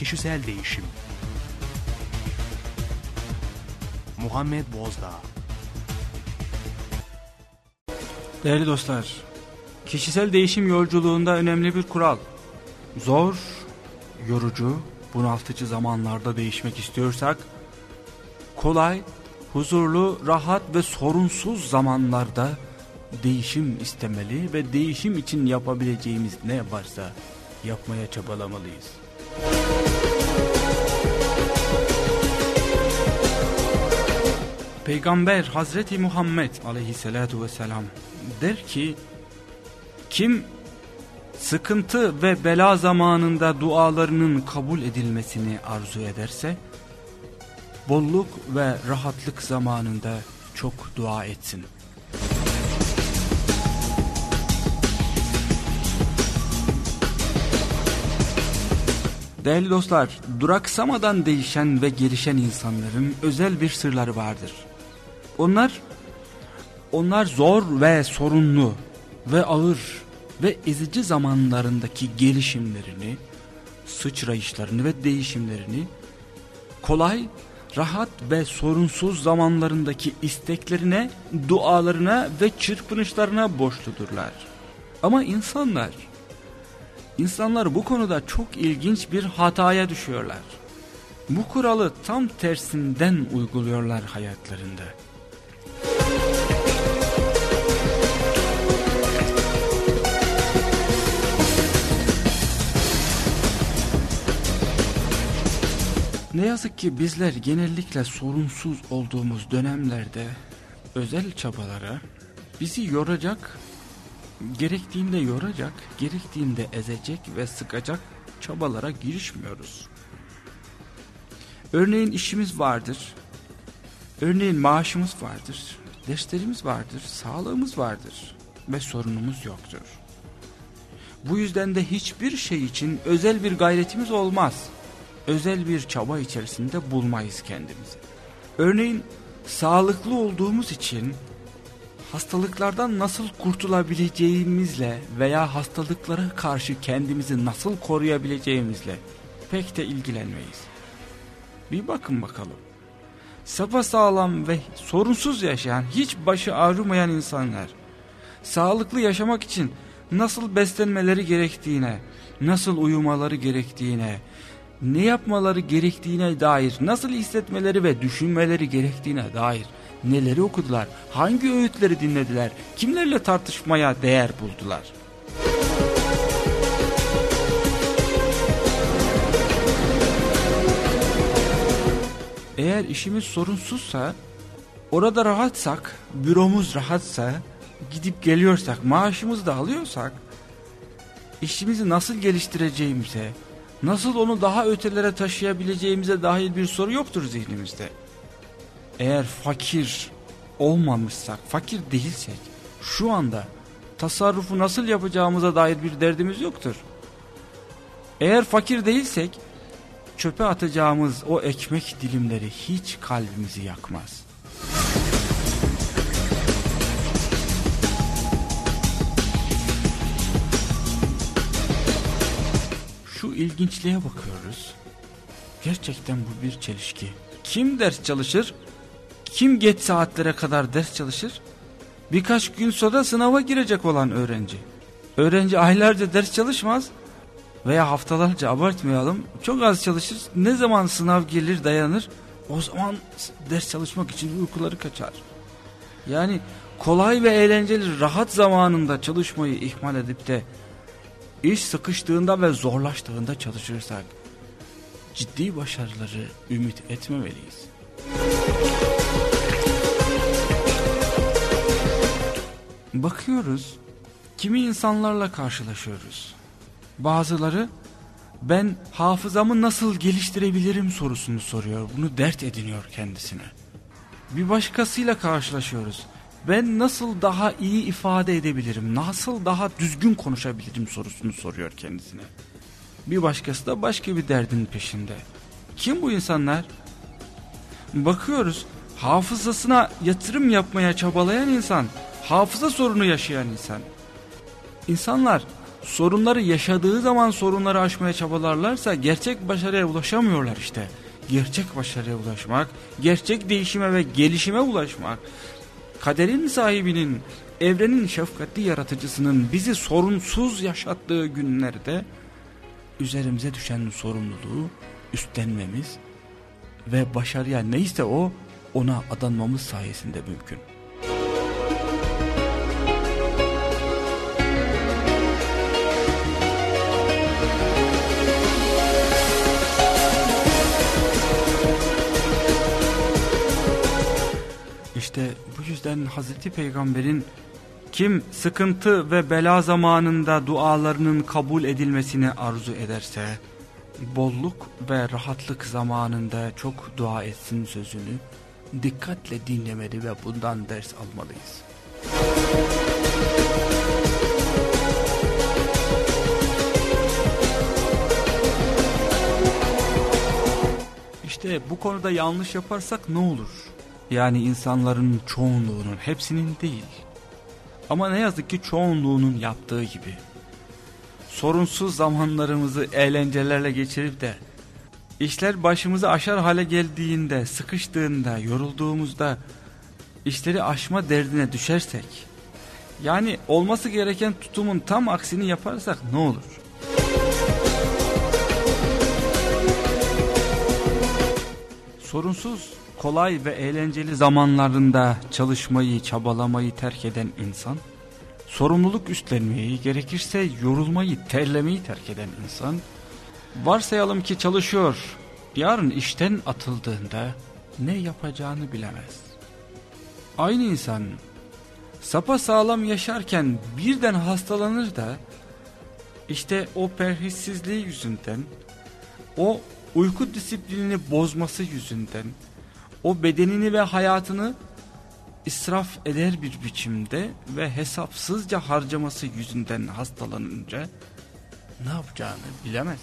Kişisel Değişim Muhammed Bozdağ Değerli dostlar, kişisel değişim yolculuğunda önemli bir kural. Zor, yorucu, bunaltıcı zamanlarda değişmek istiyorsak, kolay, huzurlu, rahat ve sorunsuz zamanlarda değişim istemeli ve değişim için yapabileceğimiz ne varsa yapmaya çabalamalıyız. Peygamber Hazreti Muhammed aleyhissalatu vesselam der ki kim sıkıntı ve bela zamanında dualarının kabul edilmesini arzu ederse bolluk ve rahatlık zamanında çok dua etsin. Değerli dostlar, duraksamadan değişen ve gelişen insanların özel bir sırları vardır. Onlar, onlar zor ve sorunlu ve ağır ve ezici zamanlarındaki gelişimlerini, sıçrayışlarını ve değişimlerini kolay, rahat ve sorunsuz zamanlarındaki isteklerine, dualarına ve çırpınışlarına borçludurlar. Ama insanlar, insanlar bu konuda çok ilginç bir hataya düşüyorlar. Bu kuralı tam tersinden uyguluyorlar hayatlarında. Ne yazık ki bizler genellikle sorunsuz olduğumuz dönemlerde özel çabalara bizi yoracak, gerektiğinde yoracak, gerektiğinde ezecek ve sıkacak çabalara girişmiyoruz. Örneğin işimiz vardır, örneğin maaşımız vardır, derslerimiz vardır, sağlığımız vardır ve sorunumuz yoktur. Bu yüzden de hiçbir şey için özel bir gayretimiz olmaz özel bir çaba içerisinde bulmayız kendimizi. Örneğin sağlıklı olduğumuz için hastalıklardan nasıl kurtulabileceğimizle veya hastalıklara karşı kendimizi nasıl koruyabileceğimizle pek de ilgilenmeyiz. Bir bakın bakalım. Sapa sağlam ve sorunsuz yaşayan, hiç başı ağrımayan insanlar, sağlıklı yaşamak için nasıl beslenmeleri gerektiğine, nasıl uyumaları gerektiğine, ne yapmaları gerektiğine dair, nasıl hissetmeleri ve düşünmeleri gerektiğine dair neleri okudular, hangi öğütleri dinlediler, kimlerle tartışmaya değer buldular. Eğer işimiz sorunsuzsa, orada rahatsak, büromuz rahatsa, gidip geliyorsak, maaşımızı da alıyorsak, işimizi nasıl geliştireceğimize, nasıl onu daha ötelere taşıyabileceğimize dair bir soru yoktur zihnimizde. Eğer fakir olmamışsak, fakir değilsek şu anda tasarrufu nasıl yapacağımıza dair bir derdimiz yoktur. Eğer fakir değilsek çöpe atacağımız o ekmek dilimleri hiç kalbimizi yakmaz. İlginçliğe bakıyoruz. Gerçekten bu bir çelişki. Kim ders çalışır? Kim geç saatlere kadar ders çalışır? Birkaç gün sonra sınava girecek olan öğrenci. Öğrenci aylarca ders çalışmaz veya haftalarca abartmayalım. Çok az çalışır. Ne zaman sınav gelir dayanır o zaman ders çalışmak için uykuları kaçar. Yani kolay ve eğlenceli rahat zamanında çalışmayı ihmal edip de İş sıkıştığında ve zorlaştığında çalışırsak ciddi başarıları ümit etmemeliyiz. Bakıyoruz, kimi insanlarla karşılaşıyoruz. Bazıları ben hafızamı nasıl geliştirebilirim sorusunu soruyor. Bunu dert ediniyor kendisine. Bir başkasıyla karşılaşıyoruz ben nasıl daha iyi ifade edebilirim, nasıl daha düzgün konuşabilirim sorusunu soruyor kendisine. Bir başkası da başka bir derdin peşinde. Kim bu insanlar? Bakıyoruz hafızasına yatırım yapmaya çabalayan insan, hafıza sorunu yaşayan insan. İnsanlar sorunları yaşadığı zaman sorunları aşmaya çabalarlarsa gerçek başarıya ulaşamıyorlar işte. Gerçek başarıya ulaşmak, gerçek değişime ve gelişime ulaşmak, kaderin sahibinin, evrenin şefkatli yaratıcısının bizi sorunsuz yaşattığı günlerde üzerimize düşen sorumluluğu üstlenmemiz ve başarıya neyse o ona adanmamız sayesinde mümkün. İşte yüzden Hazreti Peygamber'in kim sıkıntı ve bela zamanında dualarının kabul edilmesini arzu ederse, bolluk ve rahatlık zamanında çok dua etsin sözünü dikkatle dinlemeli ve bundan ders almalıyız. İşte bu konuda yanlış yaparsak ne olur? Yani insanların çoğunluğunun hepsinin değil. Ama ne yazık ki çoğunluğunun yaptığı gibi. Sorunsuz zamanlarımızı eğlencelerle geçirip de işler başımızı aşar hale geldiğinde, sıkıştığında, yorulduğumuzda işleri aşma derdine düşersek yani olması gereken tutumun tam aksini yaparsak ne olur? Sorunsuz kolay ve eğlenceli zamanlarında çalışmayı, çabalamayı terk eden insan, sorumluluk üstlenmeyi, gerekirse yorulmayı, terlemeyi terk eden insan, varsayalım ki çalışıyor, yarın işten atıldığında ne yapacağını bilemez. Aynı insan sapa sağlam yaşarken birden hastalanır da, işte o perhissizliği yüzünden, o uyku disiplinini bozması yüzünden, o bedenini ve hayatını israf eder bir biçimde ve hesapsızca harcaması yüzünden hastalanınca ne yapacağını bilemez.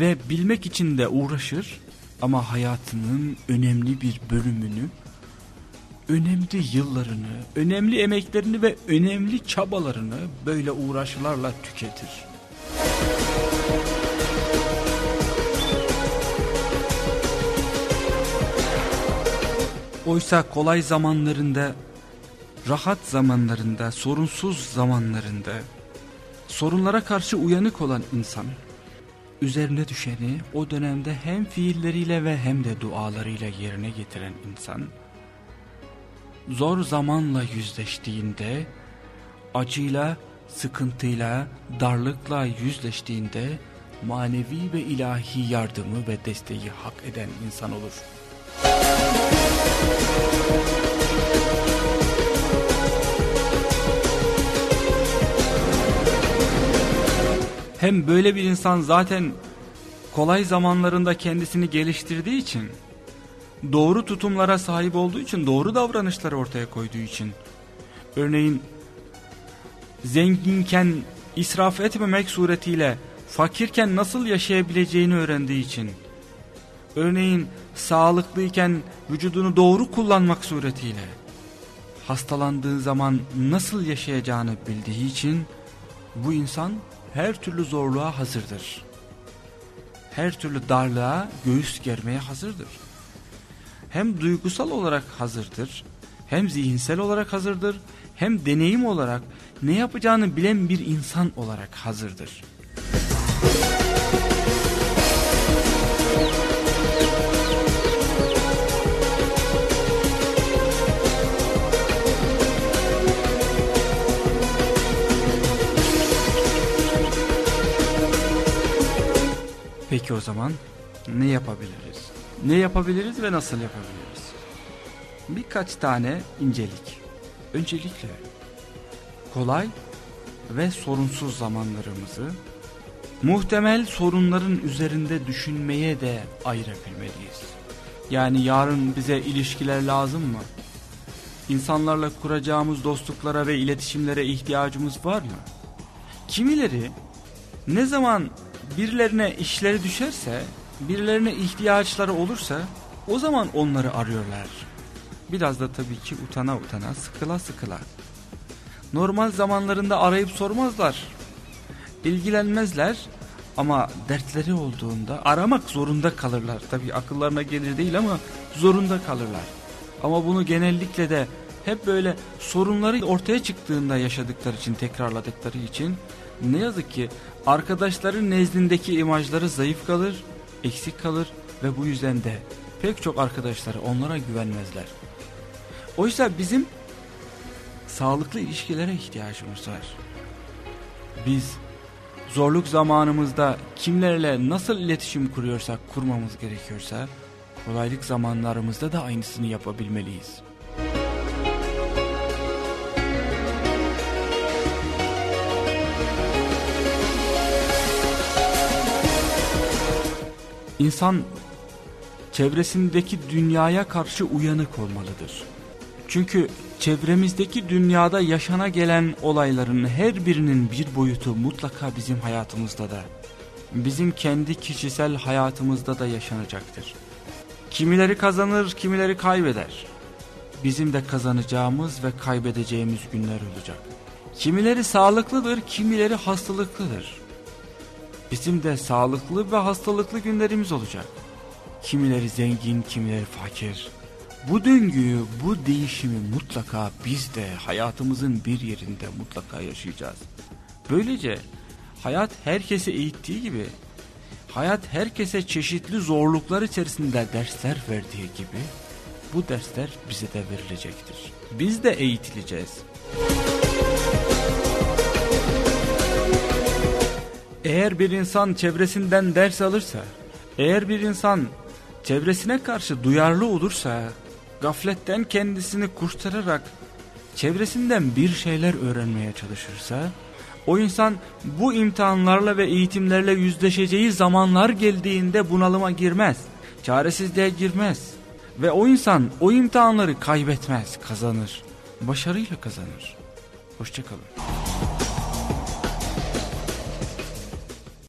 Ve bilmek için de uğraşır ama hayatının önemli bir bölümünü, önemli yıllarını, önemli emeklerini ve önemli çabalarını böyle uğraşlarla tüketir. Oysa kolay zamanlarında, rahat zamanlarında, sorunsuz zamanlarında, sorunlara karşı uyanık olan insan, üzerine düşeni o dönemde hem fiilleriyle ve hem de dualarıyla yerine getiren insan, zor zamanla yüzleştiğinde, acıyla, sıkıntıyla, darlıkla yüzleştiğinde, manevi ve ilahi yardımı ve desteği hak eden insan olur. Hem böyle bir insan zaten kolay zamanlarında kendisini geliştirdiği için, doğru tutumlara sahip olduğu için, doğru davranışları ortaya koyduğu için, örneğin zenginken israf etmemek suretiyle fakirken nasıl yaşayabileceğini öğrendiği için, örneğin sağlıklıyken vücudunu doğru kullanmak suretiyle, hastalandığı zaman nasıl yaşayacağını bildiği için bu insan her türlü zorluğa hazırdır. Her türlü darlığa göğüs germeye hazırdır. Hem duygusal olarak hazırdır, hem zihinsel olarak hazırdır, hem deneyim olarak ne yapacağını bilen bir insan olarak hazırdır. Peki o zaman ne yapabiliriz? Ne yapabiliriz ve nasıl yapabiliriz? Birkaç tane incelik. Öncelikle kolay ve sorunsuz zamanlarımızı muhtemel sorunların üzerinde düşünmeye de ayırabilmeliyiz. Yani yarın bize ilişkiler lazım mı? İnsanlarla kuracağımız dostluklara ve iletişimlere ihtiyacımız var mı? Kimileri ne zaman birilerine işleri düşerse, birilerine ihtiyaçları olursa o zaman onları arıyorlar. Biraz da tabii ki utana utana, sıkıla sıkıla. Normal zamanlarında arayıp sormazlar. İlgilenmezler ama dertleri olduğunda aramak zorunda kalırlar. Tabii akıllarına gelir değil ama zorunda kalırlar. Ama bunu genellikle de hep böyle sorunları ortaya çıktığında yaşadıkları için, tekrarladıkları için ne yazık ki arkadaşların nezdindeki imajları zayıf kalır, eksik kalır ve bu yüzden de pek çok arkadaşları onlara güvenmezler. Oysa bizim sağlıklı ilişkilere ihtiyacımız var. Biz zorluk zamanımızda kimlerle nasıl iletişim kuruyorsak kurmamız gerekiyorsa kolaylık zamanlarımızda da aynısını yapabilmeliyiz. İnsan çevresindeki dünyaya karşı uyanık olmalıdır. Çünkü çevremizdeki dünyada yaşana gelen olayların her birinin bir boyutu mutlaka bizim hayatımızda da, bizim kendi kişisel hayatımızda da yaşanacaktır. Kimileri kazanır, kimileri kaybeder. Bizim de kazanacağımız ve kaybedeceğimiz günler olacak. Kimileri sağlıklıdır, kimileri hastalıklıdır. Bizim de sağlıklı ve hastalıklı günlerimiz olacak. Kimileri zengin, kimileri fakir. Bu döngüyü, bu değişimi mutlaka biz de hayatımızın bir yerinde mutlaka yaşayacağız. Böylece hayat herkese eğittiği gibi, hayat herkese çeşitli zorluklar içerisinde dersler verdiği gibi, bu dersler bize de verilecektir. Biz de eğitileceğiz. Eğer bir insan çevresinden ders alırsa, eğer bir insan çevresine karşı duyarlı olursa, gafletten kendisini kurtararak çevresinden bir şeyler öğrenmeye çalışırsa, o insan bu imtihanlarla ve eğitimlerle yüzleşeceği zamanlar geldiğinde bunalıma girmez, çaresizliğe girmez ve o insan o imtihanları kaybetmez, kazanır, başarıyla kazanır. Hoşçakalın.